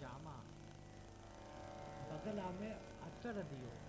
जामा बगला में अतर दियो।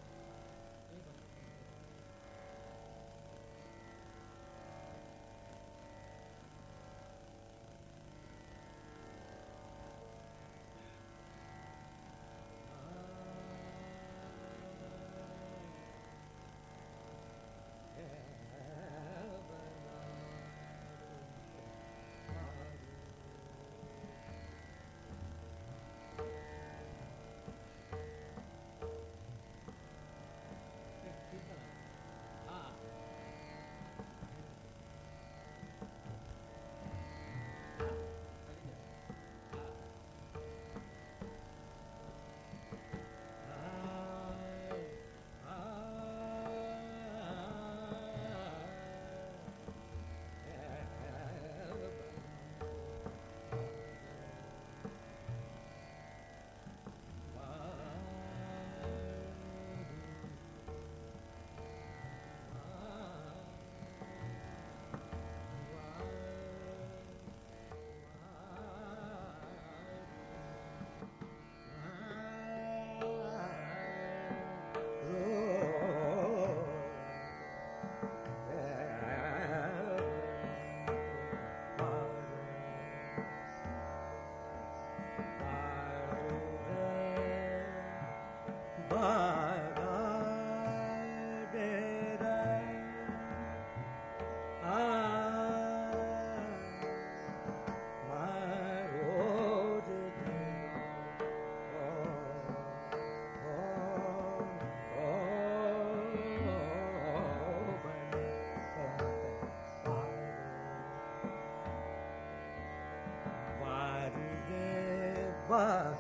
Baba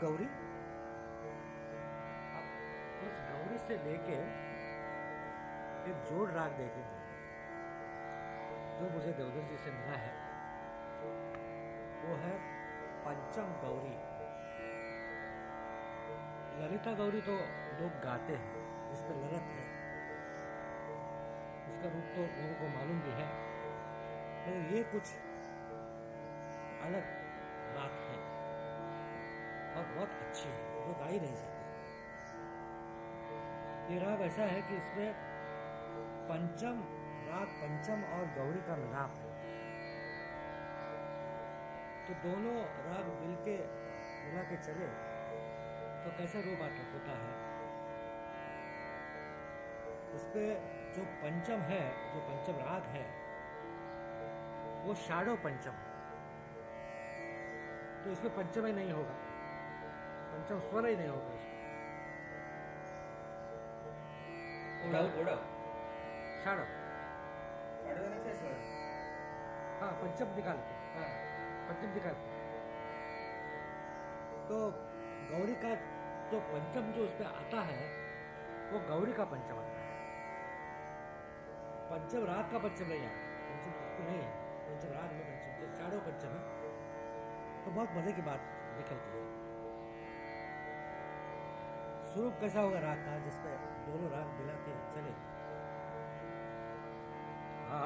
गौरी? उस गौरी से लेके एक जोड़ राग देखेंगे जो मुझे देवधर जी से मिला है, वो है पंचम गौरी। ललिता गौरी तो लोग गाते हैं जिसमें ललित है। इसका रूप तो लोगों को मालूम भी है, लेकिन ये कुछ अलग और बहुत अच्छी है, वो गा ही नहीं सकते। ये राग ऐसा है कि इसमें पंचम, राग पंचम और गौरी का मिलाप है। तो दोनों राग मिलके मिला के चले तो कैसा रूप आता होता है? इसपे जो पंचम है, जो पंचम राग है, वो शाडो पंचम है। तो इसमें पंचम ही नहीं होगा। अच्छा स्वर ही नहीं होगा ओड़ा हाँ पंचम निकाल के हाँ पंचम निकाल के तो गौरी का जो तो पंचम जो उसमें आता है वो गौरी का पंचम आता है. पंचम रात का पंचम नहीं आता पंचम उसको नहीं है. पंचम रात में पंचम चारों पंचम है. तो बहुत मज़े की बात निकलती है. स्वरूप कैसा होगा राग का जिसमें दोनों राग मिला के चले। आ,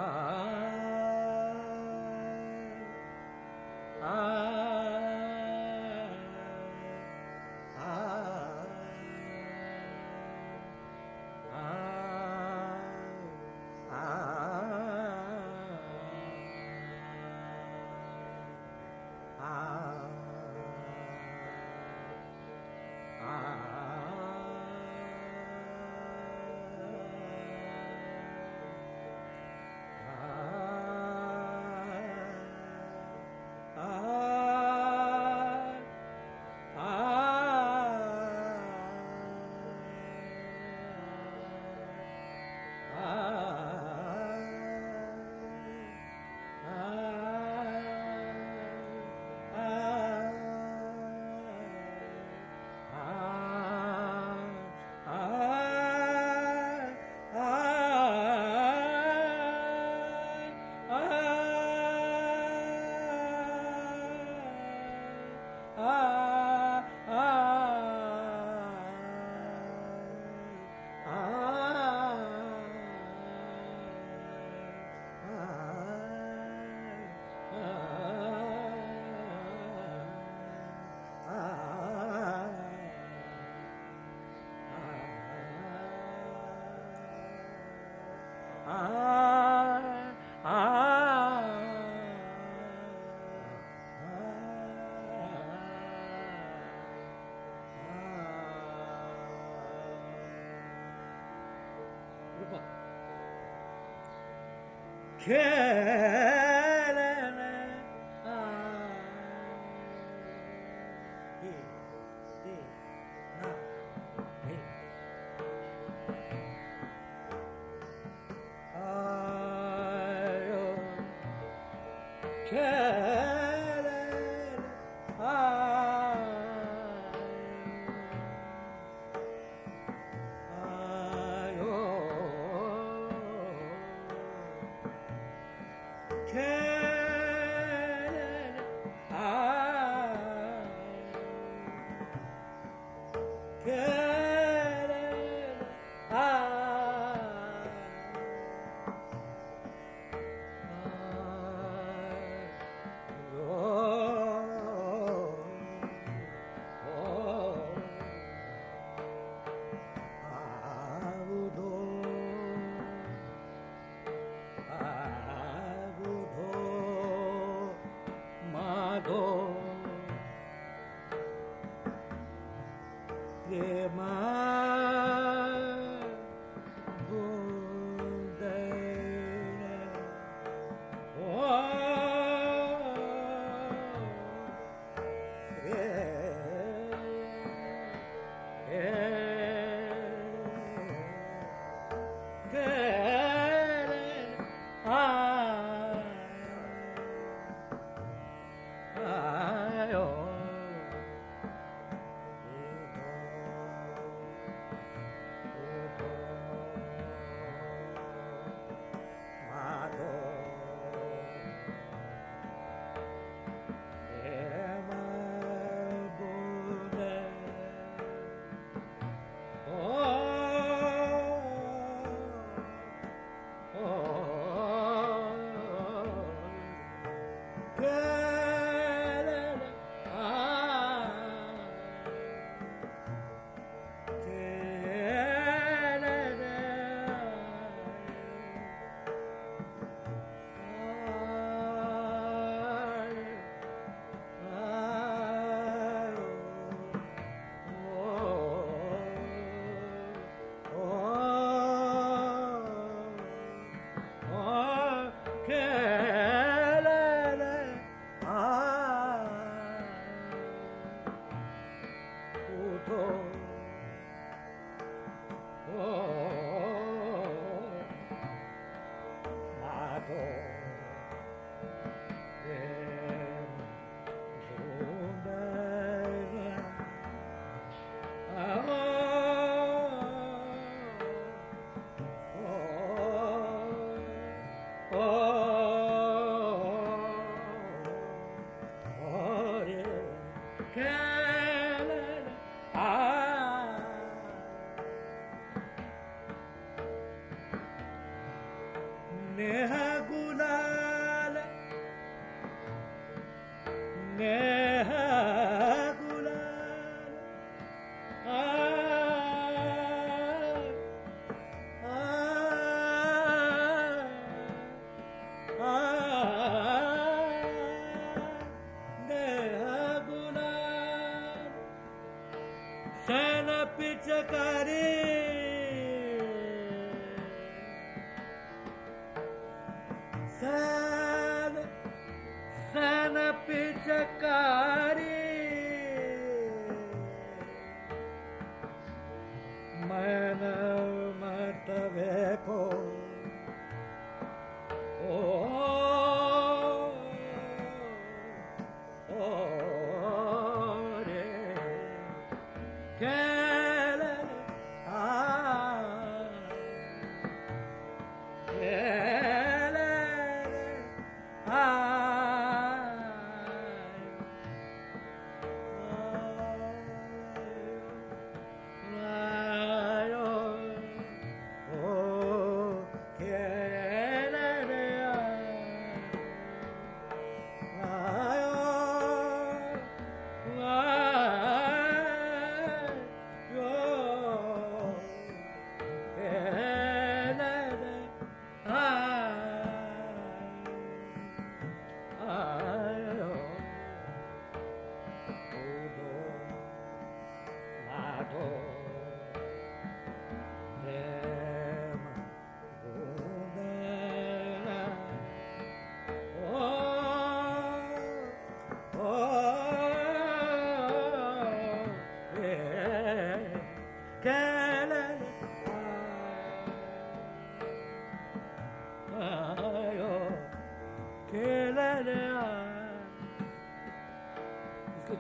care.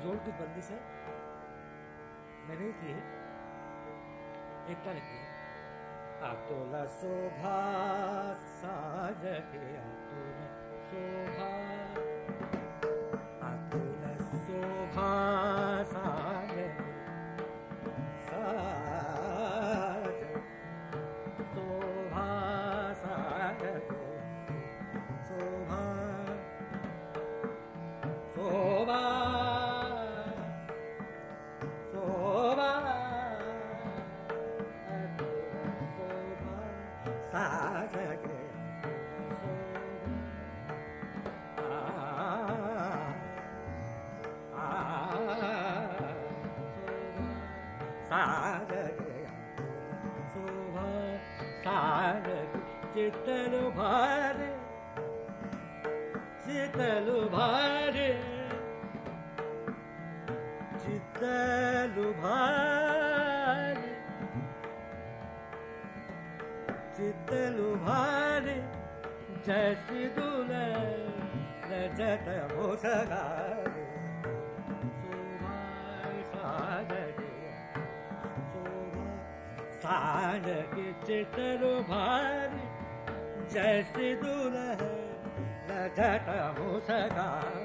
जोड़ की बंदी से मैंने ही की है। एकता लिखी है। अतुल शोभा साजके अतुल शोभा चिलु भार जय श्री दुलो सारो सा चित्र जय श्री दुलह जूरम सका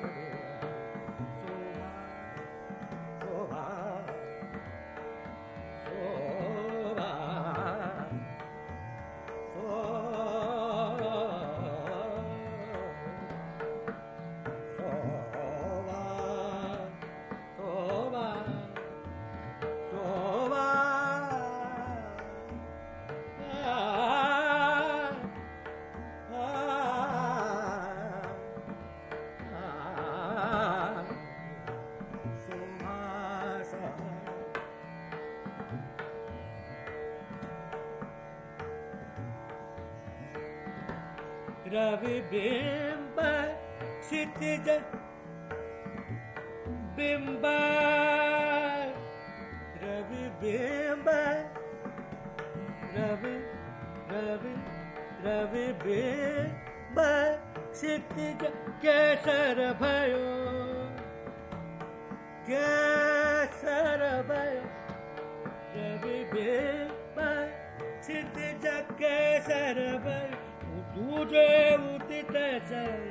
क्षितिज केसर भयो तुझे उदित चर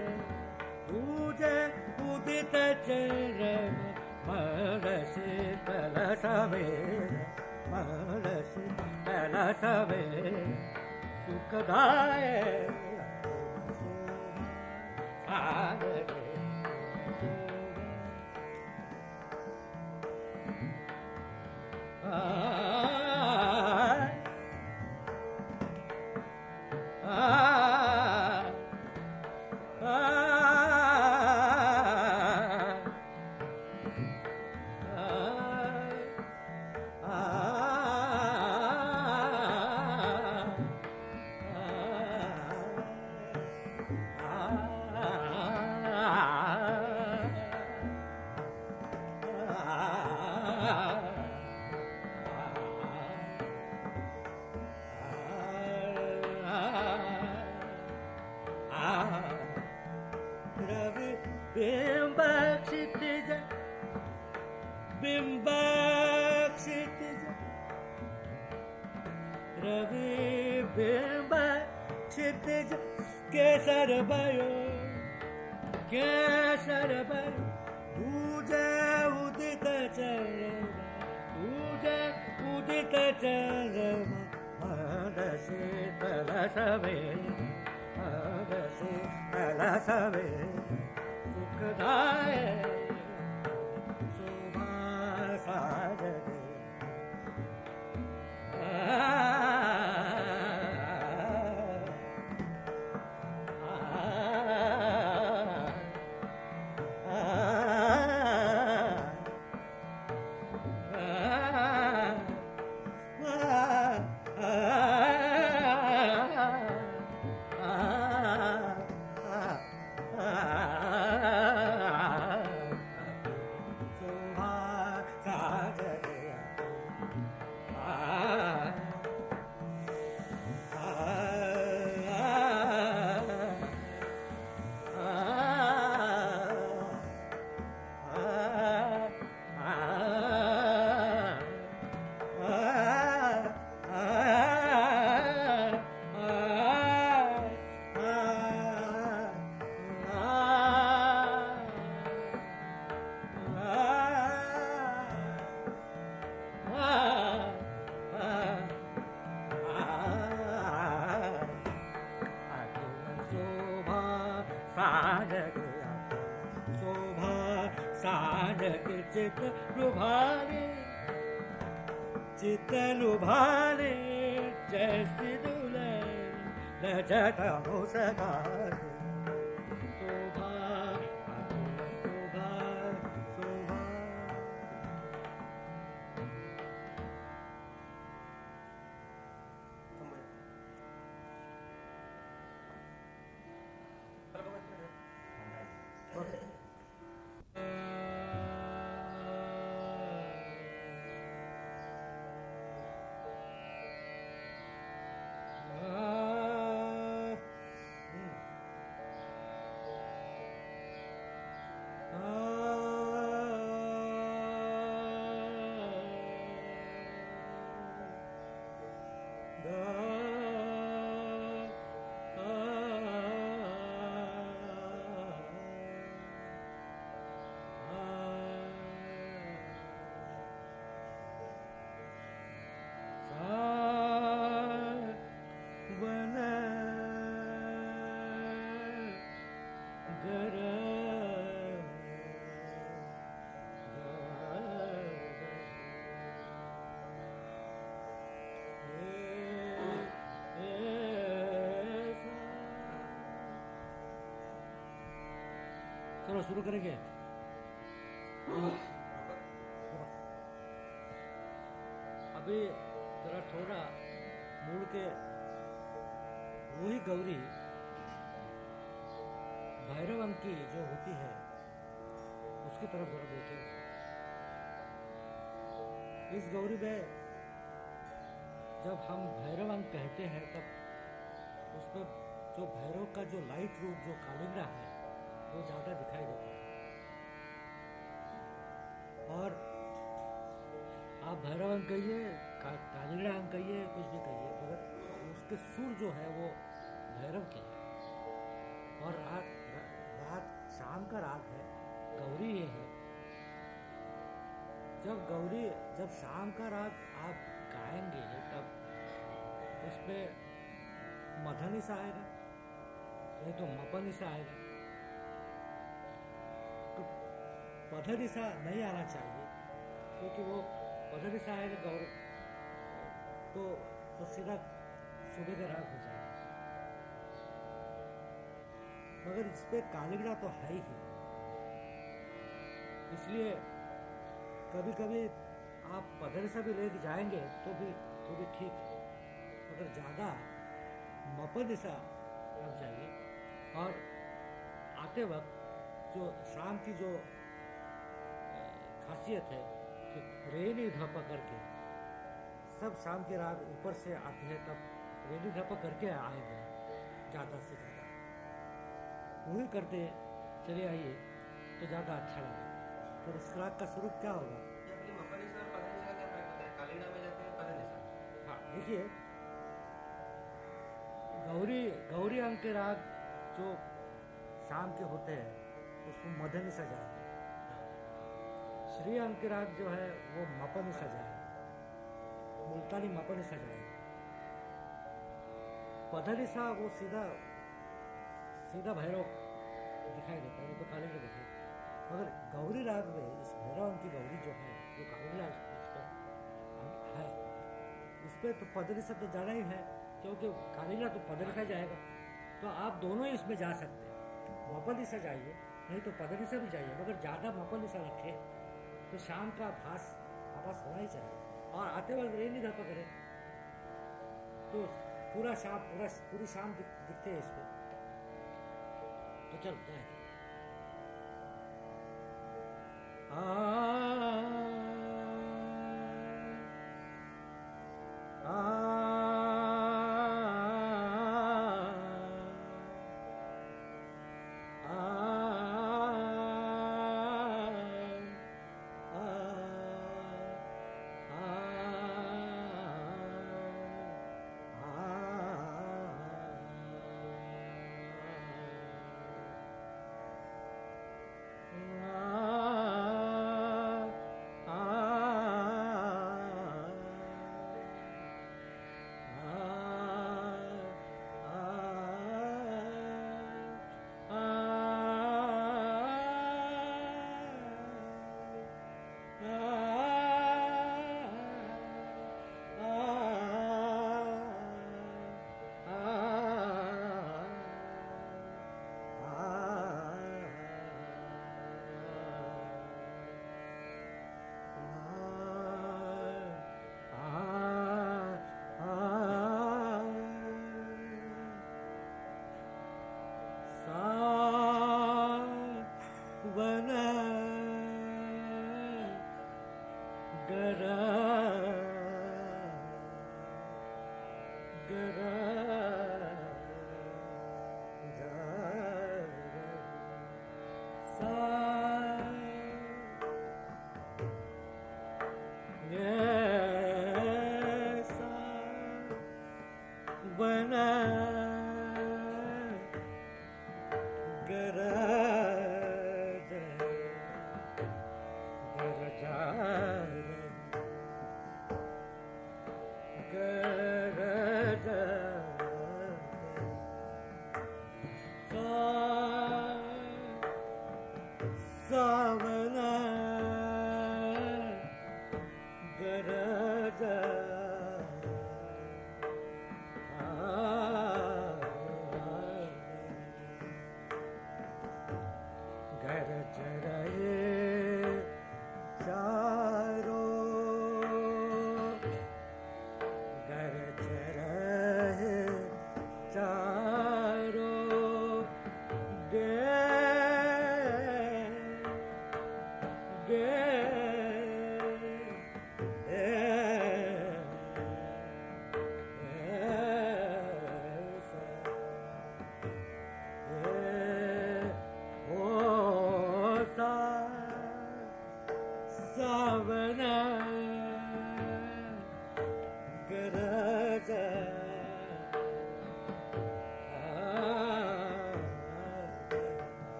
तुझे उदित चर मल शीतल सवेर मल शीतल सवेर सुखदाय। सागर। रवि के चित लुभारे चित लुभाने जय श्री लजट मुस्कान शोभा शुरू करेंगे अभी जरा थोड़ा मुड़ के वही गौरी भैरव की जो होती है, उसकी तरफ़ जरा देखें इस गौरी में जब हम भैरव अंक कहते हैं, तब उसमें जो भैरव का जो लाइट रूप, जो कालिंगा है, वो ज़्यादा दिखाई देता है। कहिए का, कालिंगा अंक कहिए कुछ भी कहिए मगर उसके सुर जो है वो भैरव के हैं। और रात रात शाम का रात है गौरी ये है। जब गौरी जब शाम का रात आप गाएँगे तब उसमें मधन सा आएगा नहीं तो मपन सा आएगा। तो पधन सा नहीं आना चाहिए क्योंकि वो पधन सा आएगा गौर तो तो सीधा रात हो जाएगा मगर इस पर कालिगड़ा तो है ही। इसलिए कभी कभी आप पदर से भी लेके जाएँगे तो भी तो भी ठीक है। मगर ज़्यादा मपद सा लग जाइए। और आते वक्त जो शाम की जो खासियत है कि रेनी धपा करके सब शाम के रात ऊपर से आते हैं तब रेनी धपा करके आएँगे ज़्यादा से ज़्यादा। वही करते चले आइए तो ज़्यादा अच्छा लगेगा तो इस राग का स्वरूप क्या होगा? है देखिए गौरी गौरी अंक के राग जो शाम के होते हैं उसको मदन सजा श्री अंक राग जो है, वो मपन सजा है मुल्तानी मपन सजा है पधनिसा वो सीधा सीधा भैरव दिखाई देता है तो काले के दिखाई मगर गौरी राग में इस भैरव की गौरी जो है जो इस पर है। इस पर तो पदनिसा तो जाना ही है, क्योंकि कालिंगा तो पदनिसा जाएगा। तो आप दोनों ही इसमें जा सकते हैं। मपनिसा जाइए, नहीं तो पदनिसा भी जाइए, मगर ज़्यादा मपनिसा रखें। तो शाम का भाष आभास होना ही चाहिए और आते वक्त नहीं धपक रहे तो पूरा शाम पूरा पूरी शाम दिख, दिखते हैं इसमें तो चल जाए। आ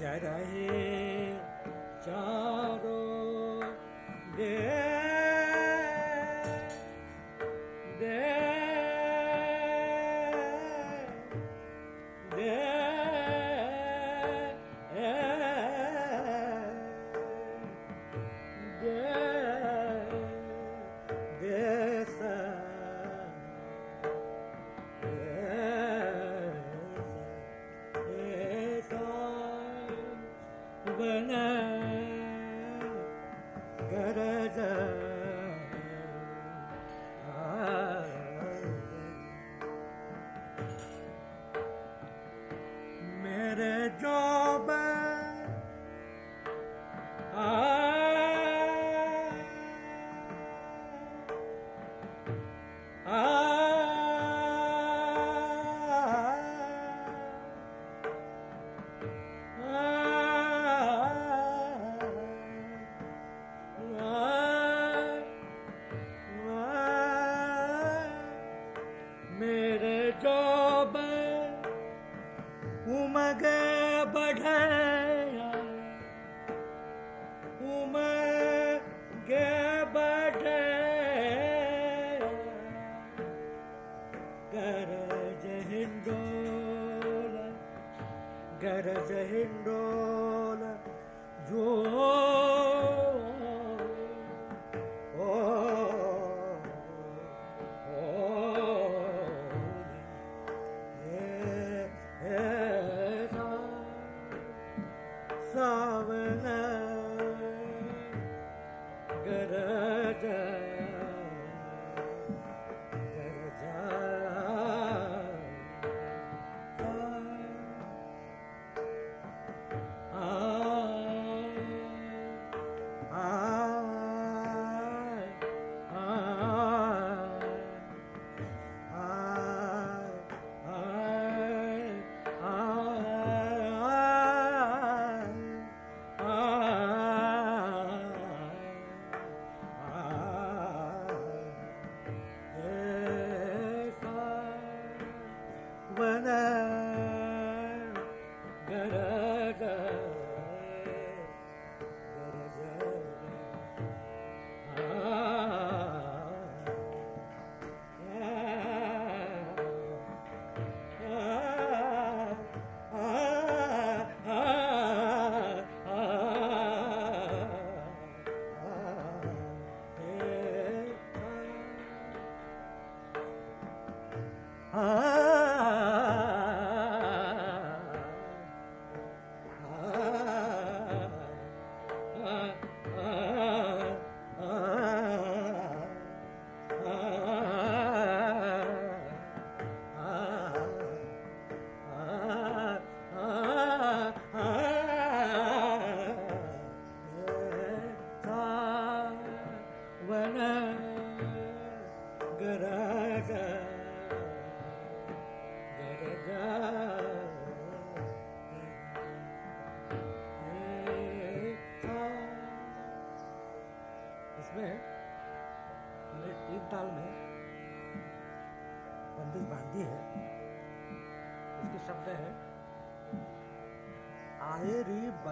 गरज रहे मेरे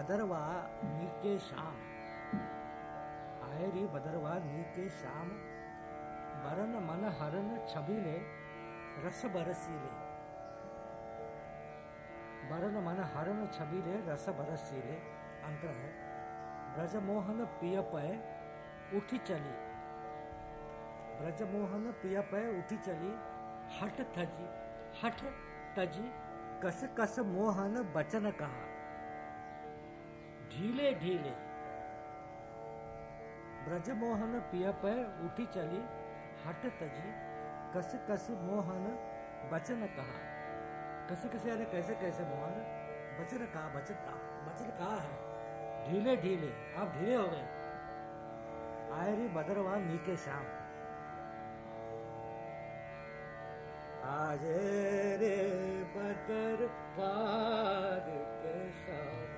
बदरवा नी के शाम री बदरवा नी शाम बरन मन हरन छबीले रस बरसीले। बरन मन हरन छबीले रस बरसीले। अंतर है, ब्रजमोहन पिय पय उठी चली। ब्रजमोहन पिय पय उठी चली हट थजी, हठ तजी कस कस मोहन बचन कहा। ढीले ढीले। ब्रजमोहन पिय पय उठी चली हट तजी कस कस मोहन, बचन कहा। कसे कसे यानी कैसे कैसे मोहन, बचन कहा बचन कहा बचन कहा है? ढीले ढीले, आप ढीले हो गए। आए रे बदरवा नीके शाम। आज रे बदर पार के शाम।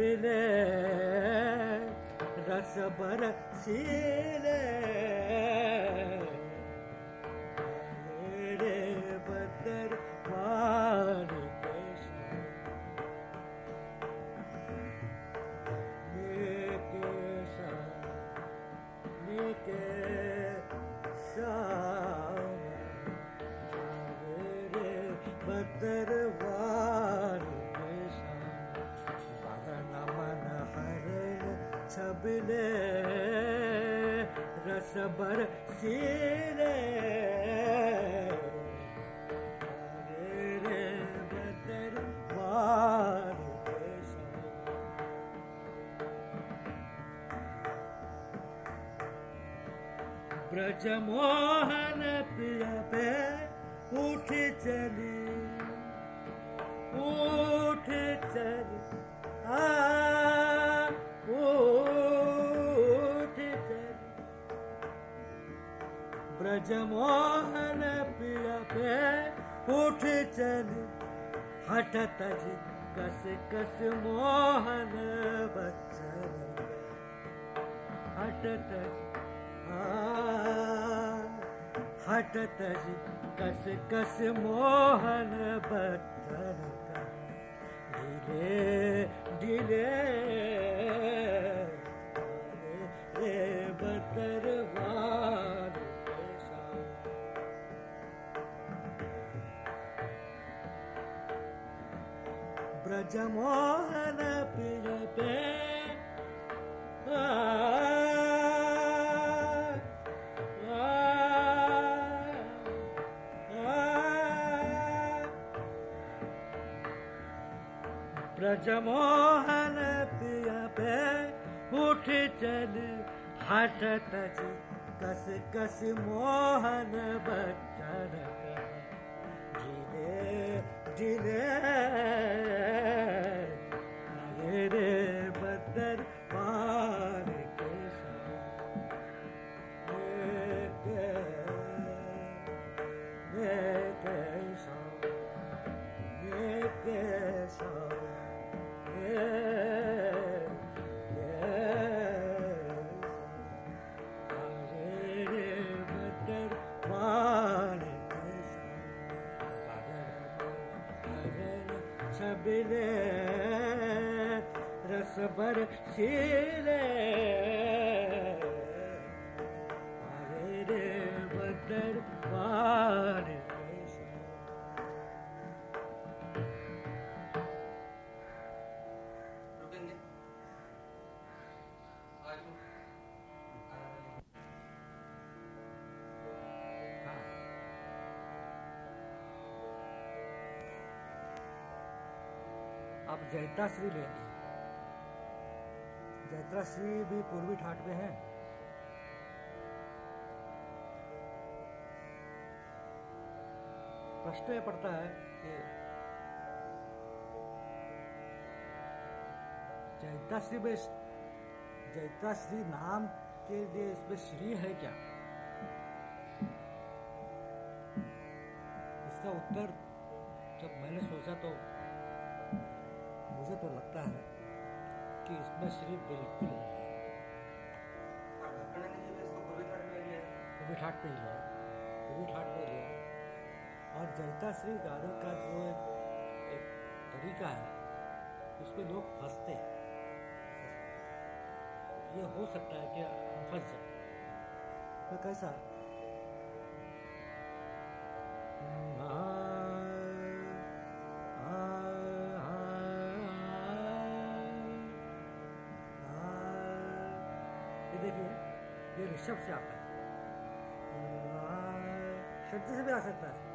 छबिले रस बर सीले छबले रस बर सीरे। रे बदरवार के शाम ब्रजमोहन प्रिय पे उठ चली उठ चली। आ ब्रजमोहन प्रिय पे उठ चली। हट तज कस कस मोहन बच्चन। हट तज कस कस मोहन बच्चन। ढीले ढीले ब्रजमोहन पिर पे। आ, आ, आ, ब्रजमोहन पिय पे। उठ चल हट तज कस कस मोहन बचन ढीले ढीले आगे रे सबर शेर अरे रे बदर पार जयता श्री लेंगे जैताश्री भी पूर्वी ठाट में है। प्रश्न ये पड़ता है कि जैताश्री में जैताश्री नाम के लिए इसमें श्री है क्या? इसका उत्तर जब मैंने सोचा तो मुझे तो लगता है कि इसमें श्री बिल्कुल नहीं है। पूर्वी ठाट में लिया है पूर्वी ठाट पे ही। लिया और जयताश्री गाने का जो एक, एक तरीका है उसमें लोग फंसते हैं। ये हो सकता है कि हम फंस जाए। तो कैसा ऋषभ से आता है शब्द से भी आ सकता है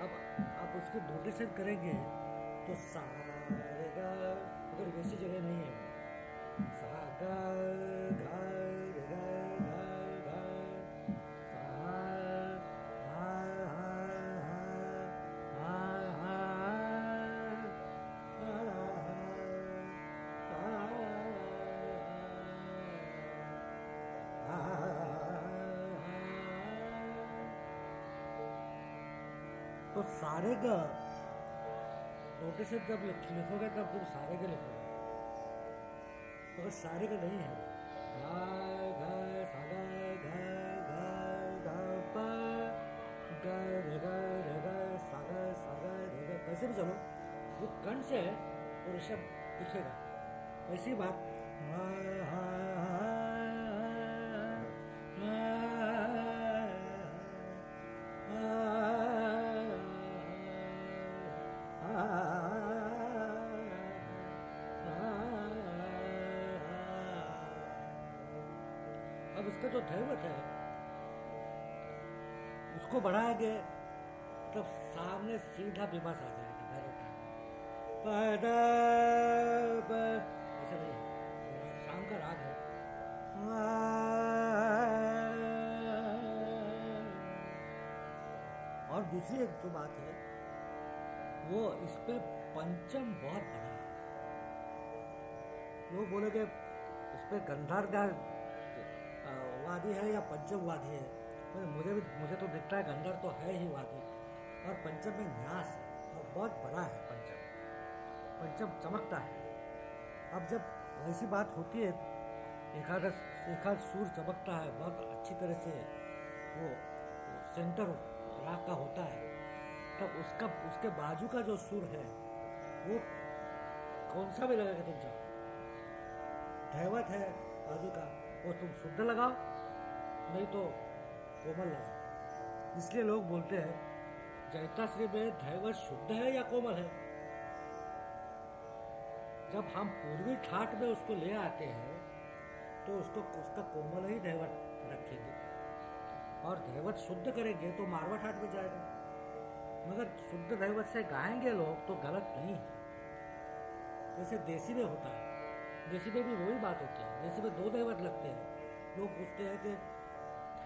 अब आप उसको नोटिसन करेंगे तो सा तो सारे ग नोटिस जब लिखोगे तब तुम सारे ग लिखोगे तो सारे का नहीं है सा कैसे भी चलो वो कण से है वो ऋषभ दिखेगा ऐसी बात इसका जो दैवत है उसको बढ़ाएँगे तब सामने सीधा विवास आ जाएगी ऐसा नहीं शाम का राग है। और दूसरी एक जो बात है, वो इस पे पंचम बहुत बड़ा है लोग बोलेंगे इस पे गंधार का वादी है या पंचम वादी है? पर मुझे भी मुझे तो दिखता है गंधर तो है ही वादी। और पंचम में न्यास है, और बहुत बड़ा है पंचम। पंचम चमकता है। अब जब ऐसी बात होती है एकाध एकाध सूर चमकता है, बहुत अच्छी तरह से वो सेंटर राग का होता है, तब उसका उसके बाजू का जो सुर है, वो कौन सा भी लगेगा तुम चाहो धैवत है बाजू का, वो तुम शुद्ध लगाओ नहीं तो कोमल लगाओ इसलिए लोग बोलते हैं जैताश्री में धैवत शुद्ध है या कोमल है? जब हम पूर्वी ठाट में उसको ले आते हैं तो उसको उसका कोमल ही धैवत रखेंगे। और धैवत शुद्ध करेंगे तो मारवा ठाट में जाएगा। मगर शुद्ध धैवत से गाएँगे लोग तो गलत नहीं है। जैसे देसी में होता है। देसी में भी वही बात होती है। देसी में दो दैवत लगते हैं। लोग पूछते हैं कि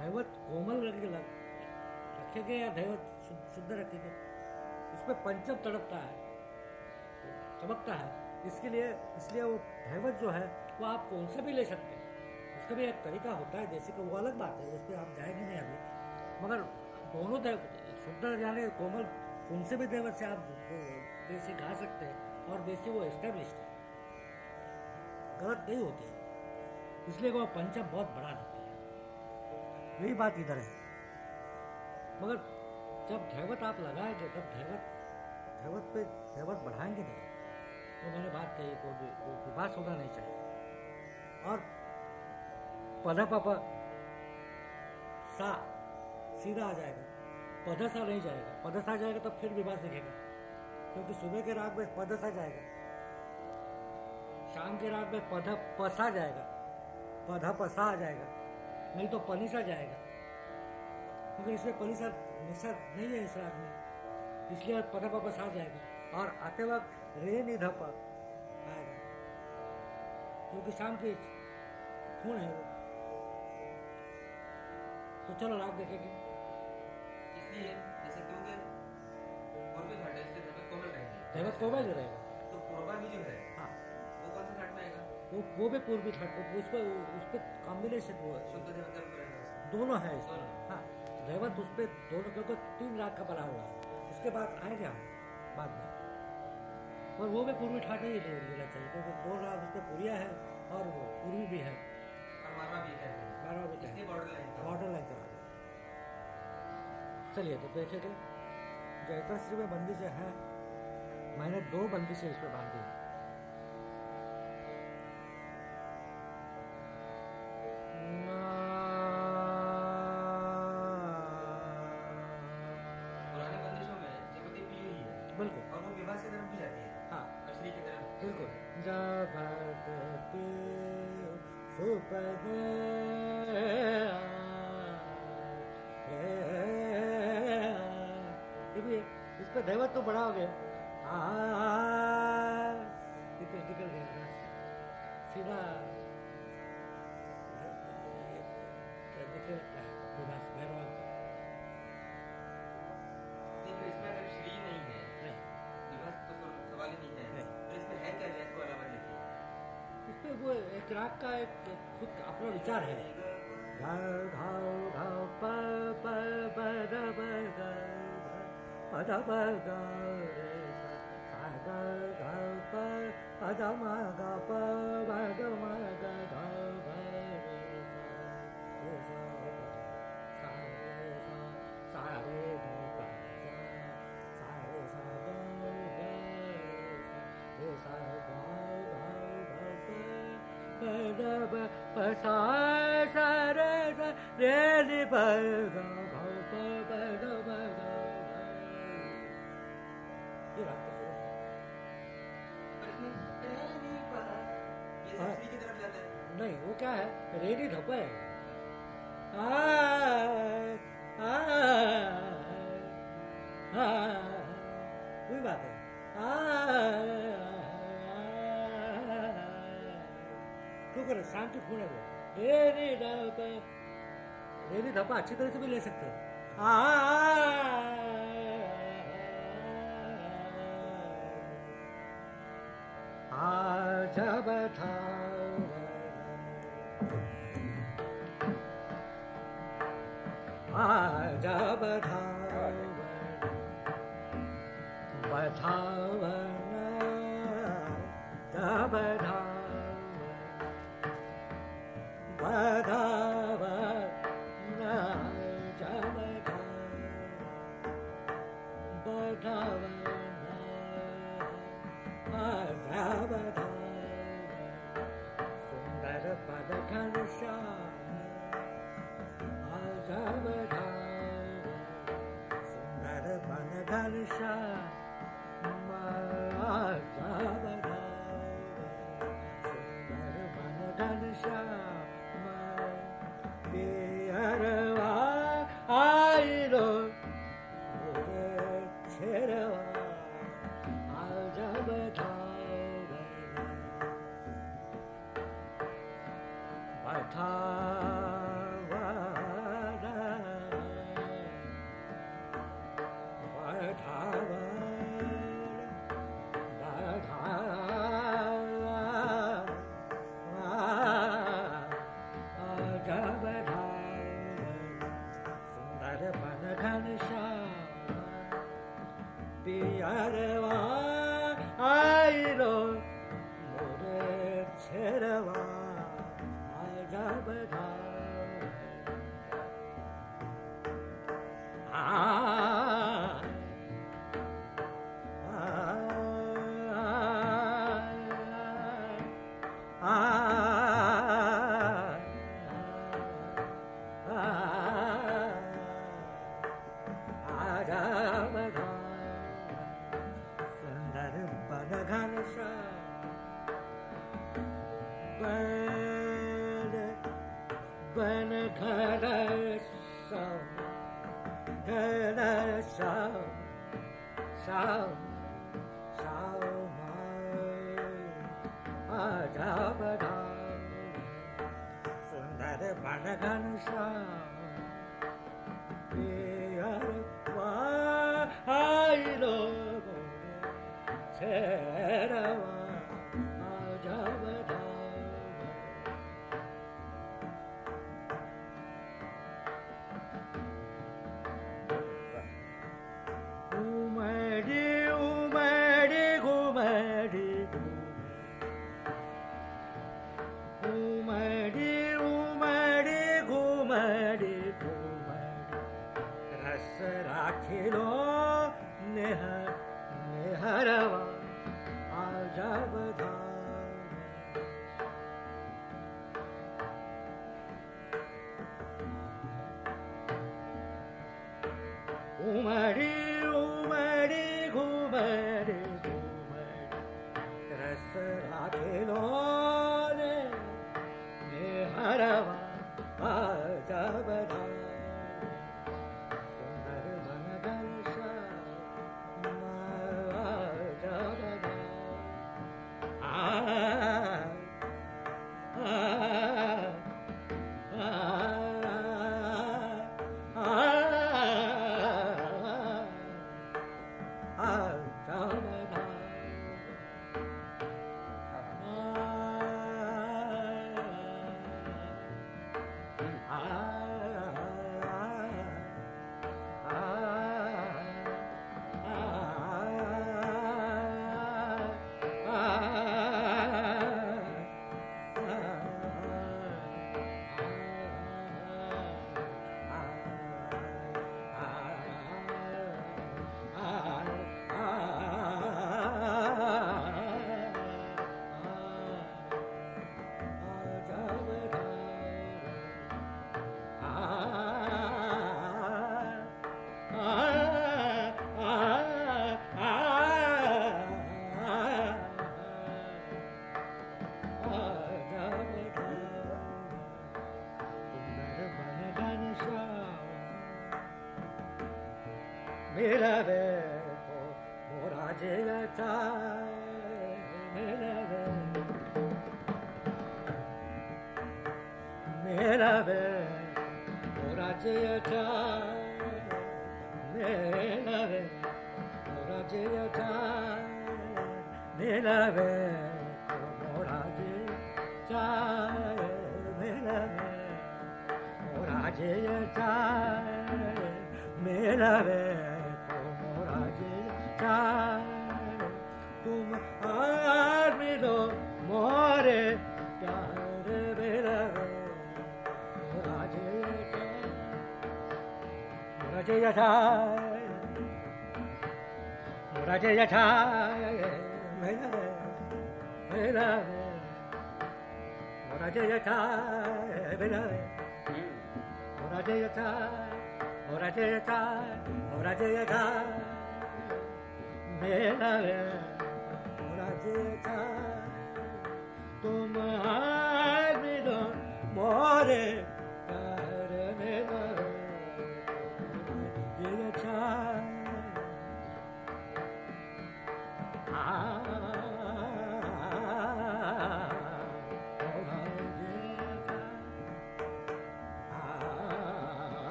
दैवत कोमल लग रखेंगे या दैवत शुद्ध रखेंगे उसमें पंचम तड़पता है। चमकता है। इसके लिए इसलिए वो दैवत जो है, वो आप कौन सा भी ले सकते हैं। उसका भी एक तरीका होता है देसी का वो अलग बात है उस पर आप जाएँगे नहीं अभी। मगर दोनों दैव शुद्ध जाने कोमल, कौन से भी दैवत से आप देसी खा सकते हैं, और देसी वो एस्टेब्लिश है। गलत नहीं होती। है इसलिए वो पंचम बहुत बड़ा देते हैं। यही बात इधर है। मगर जब धैवत आप लगाएँगे तब धैवत धैवत पे धैवत बढ़ाएँगे नहीं। तो मैंने बात कही को भी- वो विवास होना नहीं चाहिए। और पद पप सा, सीधा आ जाएगा। पद सा नहीं जाएगा। पद सा जाएगा तब फिर विवास दिखेगा। क्योंकि सुबह के राग में पद सा जाएगा। शाम के राग में पध पसा जाएगा। पधा पसा आ जाएगा। नहीं तो पनिसा जाएगा। क्योंकि इसमें पनिसा निशा नहीं है इस राग में। इसलिए पधा पसा आ जाएगा। और आते वक्त रे निधप आएगा। क्योंकि शाम की खून है वो। तो चलो राग देखेंगे। इसलिए जैसे क्योंकि कोमल रहेगा। तो पूर्वा भी जो है वो वो भी पूर्वी घाट उस पर उस पर कॉम्बिनेशन वो। दोनों है इसमें। हाँ दैवत उस पर दोनों क्योंकि तीन लाख का बना हुआ है। उसके बाद आएँगे हम बाद में। और वो भी पूर्वी ठाट ही ले लेना चाहिए क्योंकि दो राग उसमें पुरिया है और वो पूर्वी भी है। मारवा भी है। है। बॉर्डर लाइन चला चलिए तो देखेंगे। जयताश्री में बंदिशें हैं मैंने दो बंदिशें इसमें बांधी हैं। दैवत तो बड़ा हो गया। आ, प प द प प सा सा रे सा रे नि प ग घाव प प द प ग ये राग का स्वरूप। पर इसमें नहीं पता ये। सब श्री की तरफ़ जाता है नहीं वो क्या है रेडी धप है शांति खून है रे रेडी धप रे धपा अच्छी तरह से भी ले सकते हैं आ, आ बताओ உமழி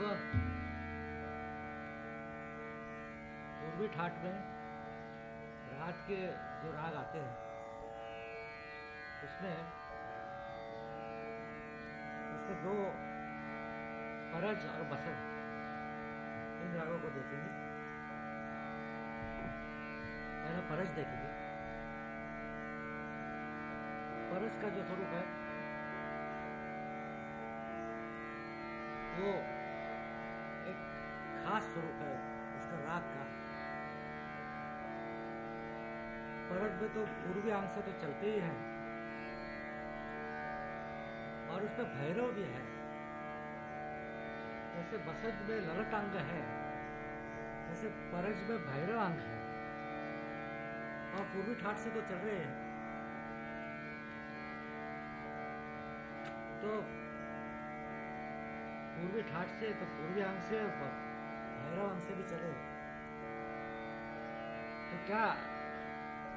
अब पूर्वी ठाट में रात के जो राग आते हैं, उसमें उसमें दो परज और बसंत इन रागों को देखेंगे। पहले परज देखेंगे। परज का जो स्वरूप है, वो खास स्वरूप है उसका राग का। परत में तो पूर्वी से तो चलते ही हैं। और उसमें भैरव भी है। जैसे बसंत में ललट अंग है, जैसे परज में भैरव अंग है। और पूर्वी ठाट से तो चल रहे हैं। तो पूर्वी ठाट से तो पूर्वी अंग से भैरव हमसे भी चले तो क्या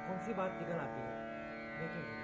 कौन सी बात निकल आती है देखेंगे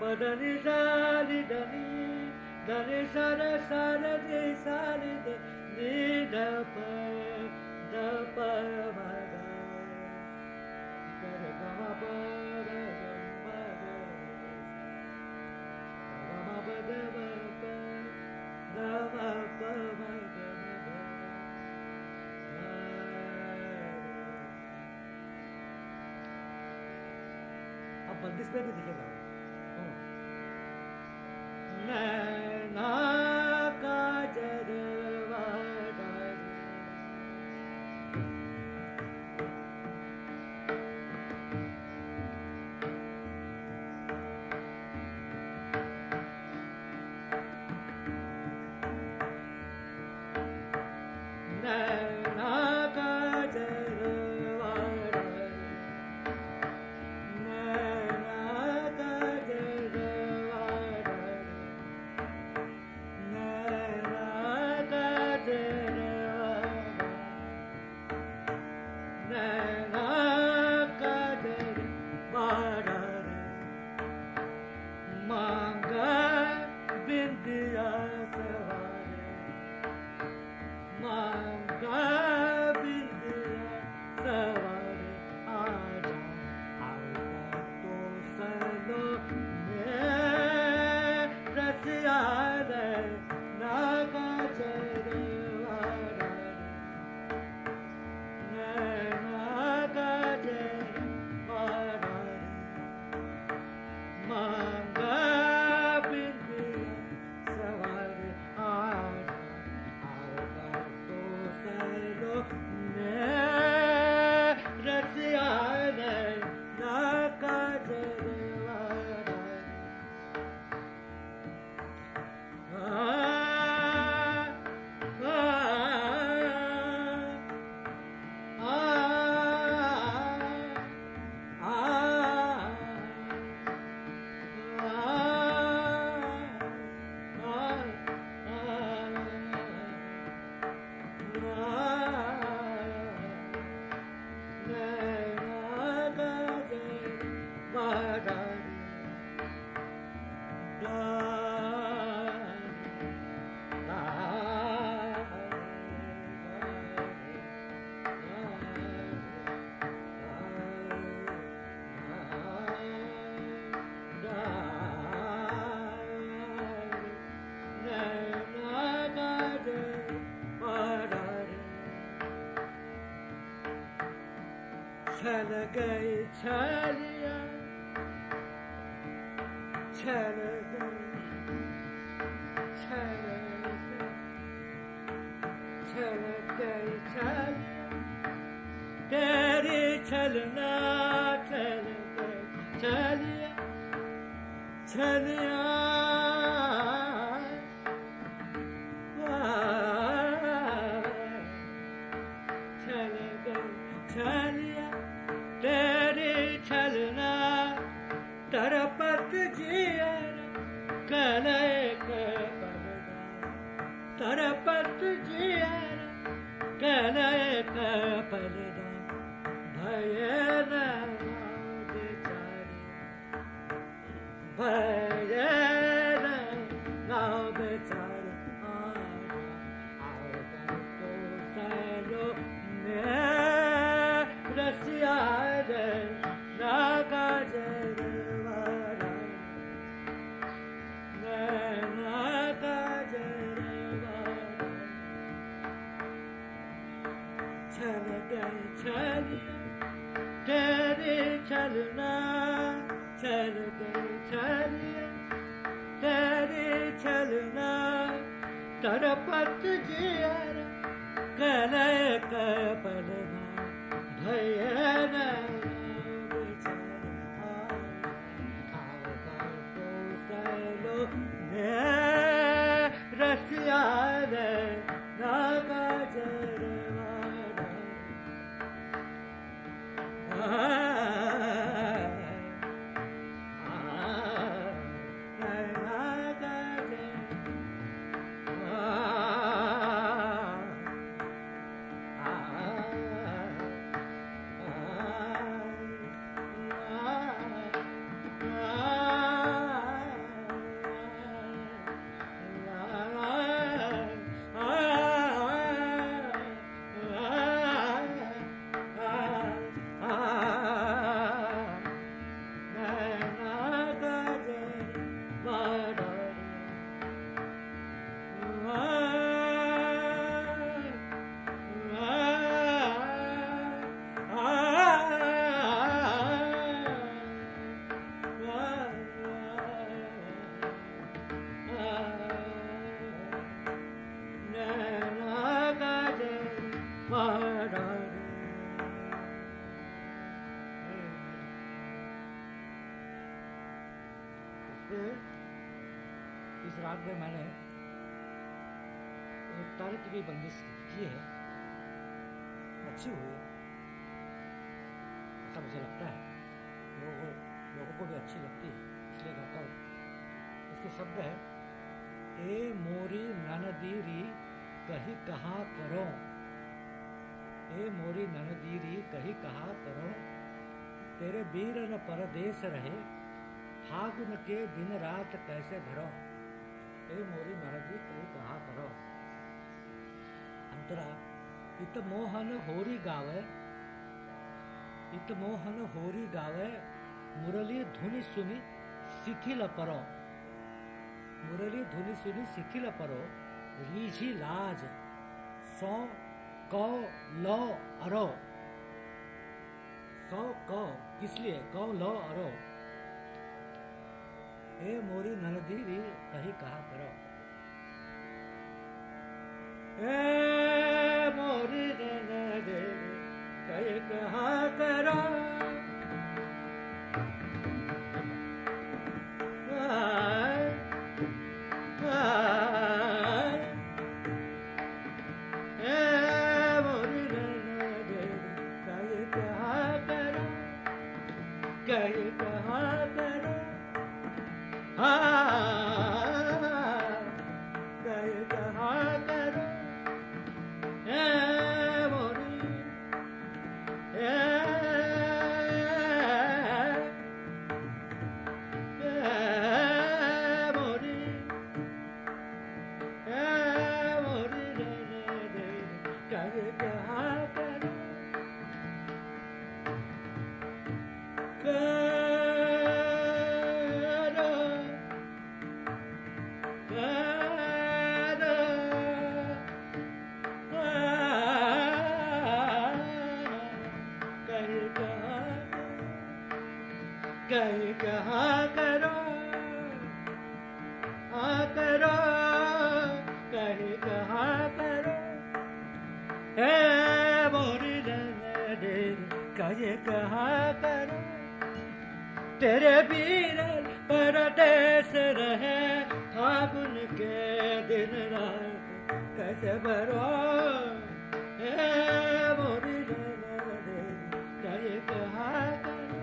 padani sali da ni, dani sara sara ni sali da ni da pa, da pa ma da, da re ma pa But this may be the Tanaga Italia, Tanaga. Then. te quiera, que शब्द है। ए मोरी ननदीरी कही कहाँ करो। ए मोरी ननदीरी कही कहा करो। तेरे वीर न परदेश रहे, फागुन के दिन रात कैसे भरो। ए मोरी नरदी कही कहा करो। अंतरा, इत मोहन होरी गावे, इत मोहन होरी गावे, मुरली धुनि सुनी, शिथिल परो। मुरली धुनि सुनी शिथिल पर रीझी लाज स क ल अरो सौ क इसलिए क ल अर ए मोरी नलदीरी कही कहा करो ए कहीं कहा करो। तेरे वीर परदेश रहे फागुन के दिन रात कैसे भरो कहीं कहा करो।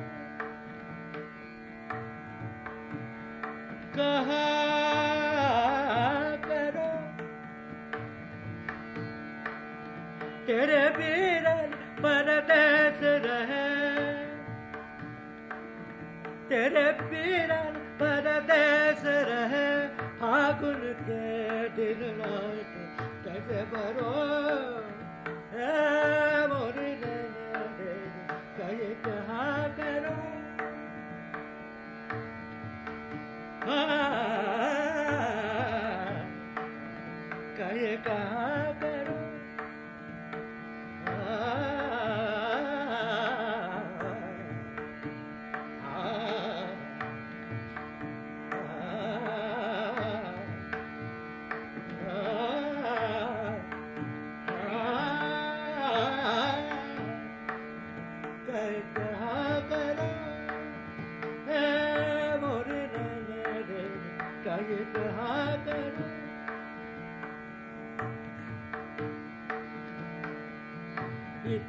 कहा तेरे वीर परदेश तेरे पीरन परदेश रहे फागुन के दिन रात कैसे भरो कहा करो? कहीं कहा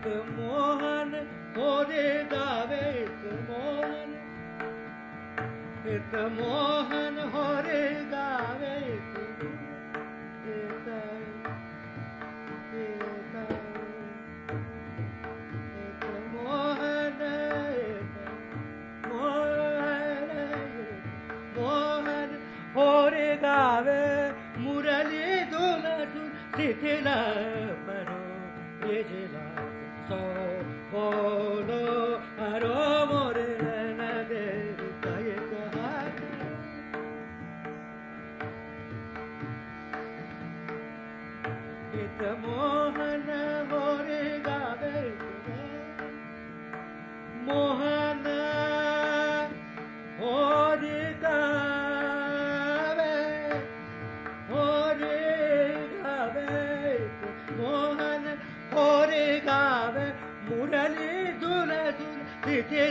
इत मोहन होरे गावे इत मोहन। इत मोहन होरे गावे गावे मुरली धुन सुर शिथिला परो, ये बोलो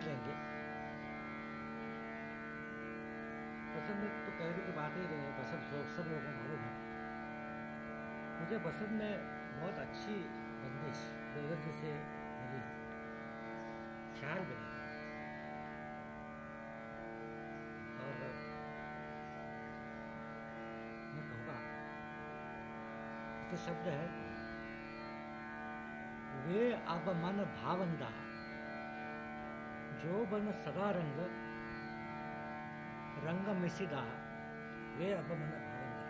बसंत लेंगे बसंत में तो पहले की बात ही नहीं है, बसंत सब सब लोगों को मालूम है। मुझे बसंत में बहुत अच्छी बंदिश देवदत्त जी से मिली ख्याल बनी और मैं कहूँगा तो शब्द है, वे अब मन भावंदा। जो बन सदा रंग रंग मिसिदा, वे अब मन भावंदा।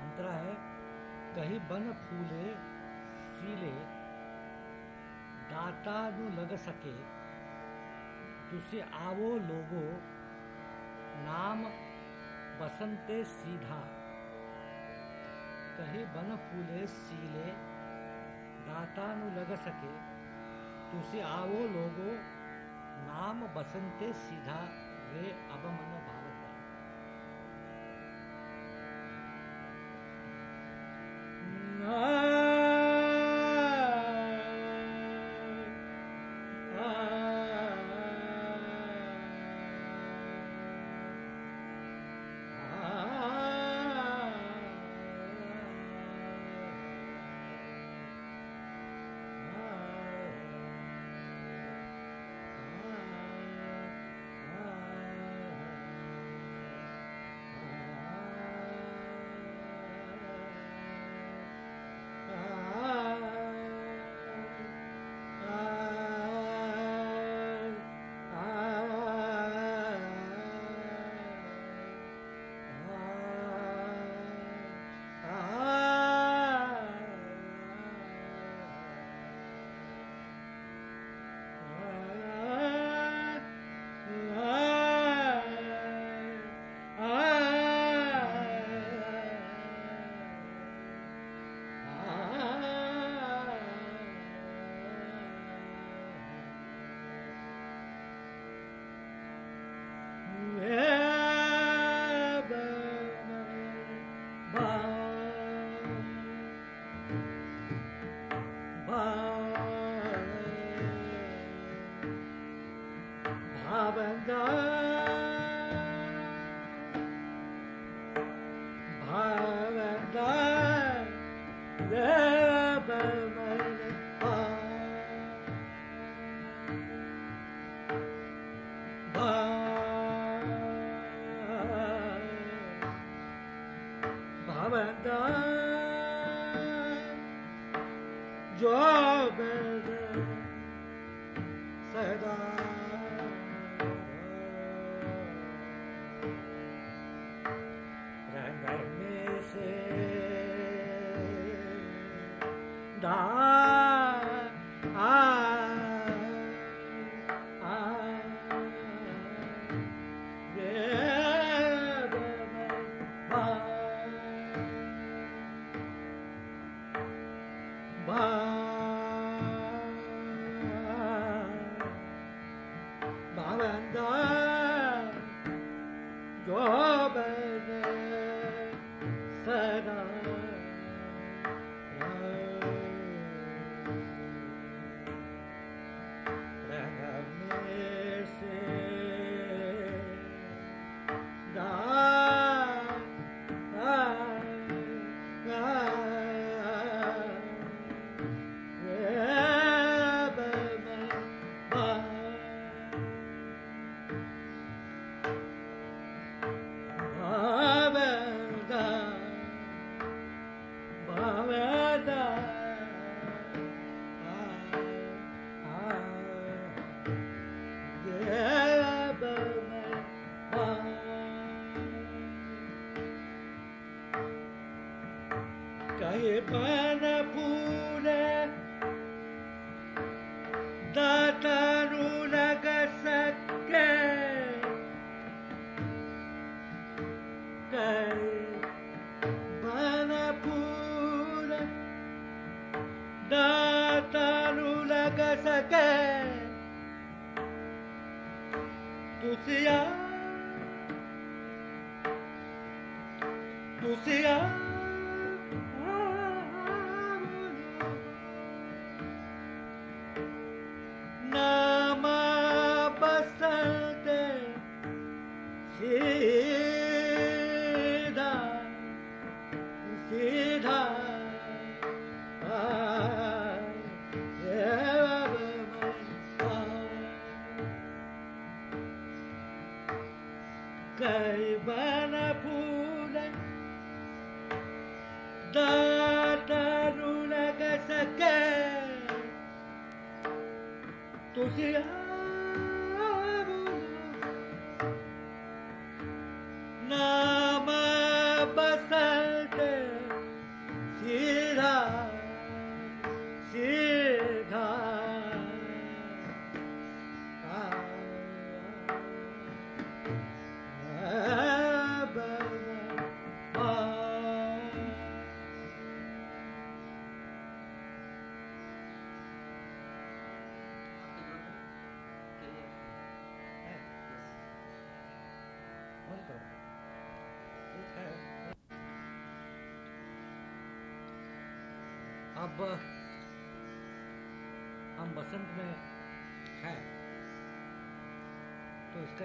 अंतरा है, कहीं बन फूले, सीले, दाता नु लग सके, तुसे आवो लोगो, नाम बसंते सीधा। कहीं बन फूले, सीले, दाता नु लग सके तुसे आवो लोगो नाम बसंते सीधा वे अब मन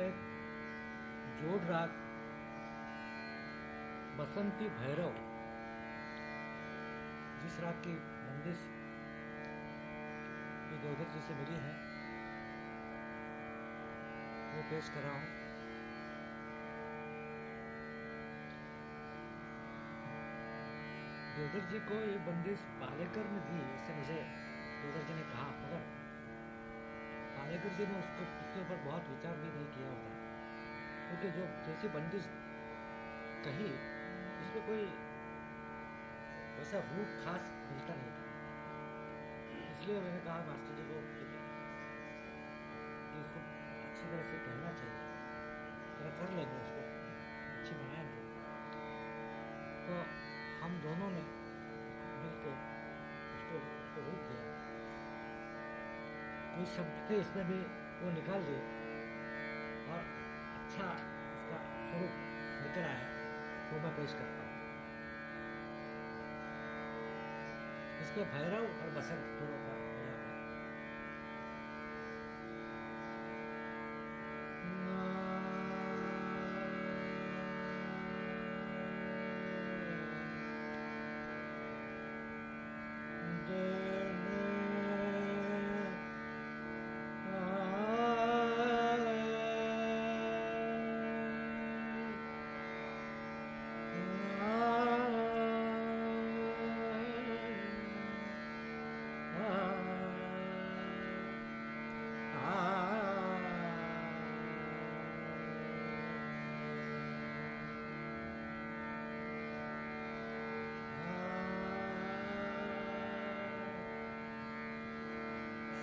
एक जोड़ राग बसंती भैरव, जिस राग की बंदिश ये देवधर जी से मिली है, वो पेश कर रहा हूँ। देवधर जी को ये बंदिश पालेकर ने दी, इससे मुझे देवधर जी ने कहा, मगर पालेकर जी ने उसको उसके ऊपर बहुत विचार भी नहीं किया होता। क्योंकि जो जैसी बंदिश कही, उसमें कोई वैसा रूप खास मिलता नहीं था। इसलिए मैंने कहा, मास्टर जी को कि कि इसको अच्छी तरह से कहना चाहिए। थोड़ा कर लेंगे उसको, अच्छी बनाएँगे। तो हम दोनों ने कुछ शब्द के इसमें भी वो निकाल दिए। और अच्छा उसका स्वरूप निकला है, वो मैं पेश करता हूँ। इसमें भैरव और बसंत दोनों का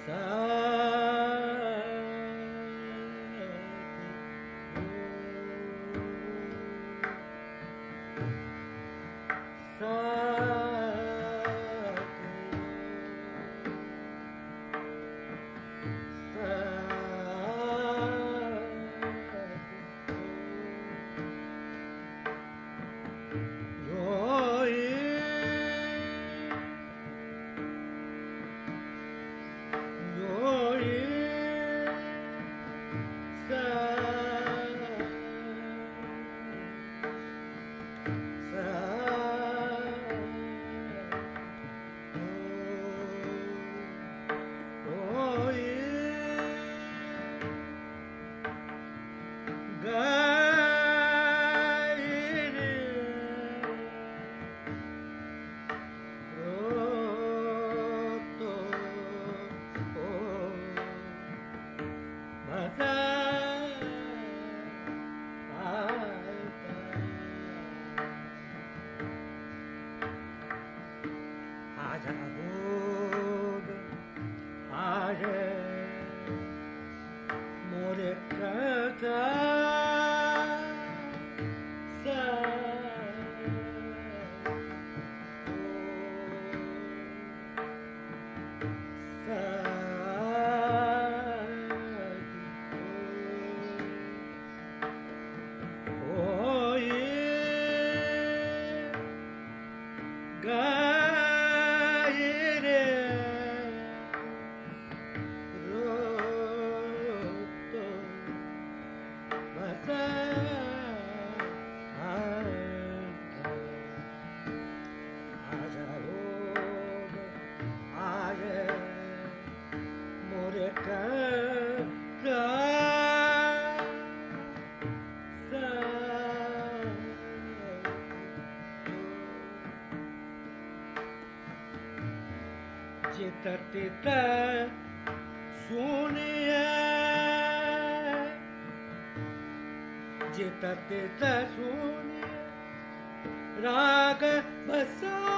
Sa Amen. ਧਰਤੀ ਤੈ ਸੋਹਣਿਆ ਜੇ ਧਰਤੀ ਤੈ ਸੋਹਣਿਆ ਰਾਗ ਬਸਾ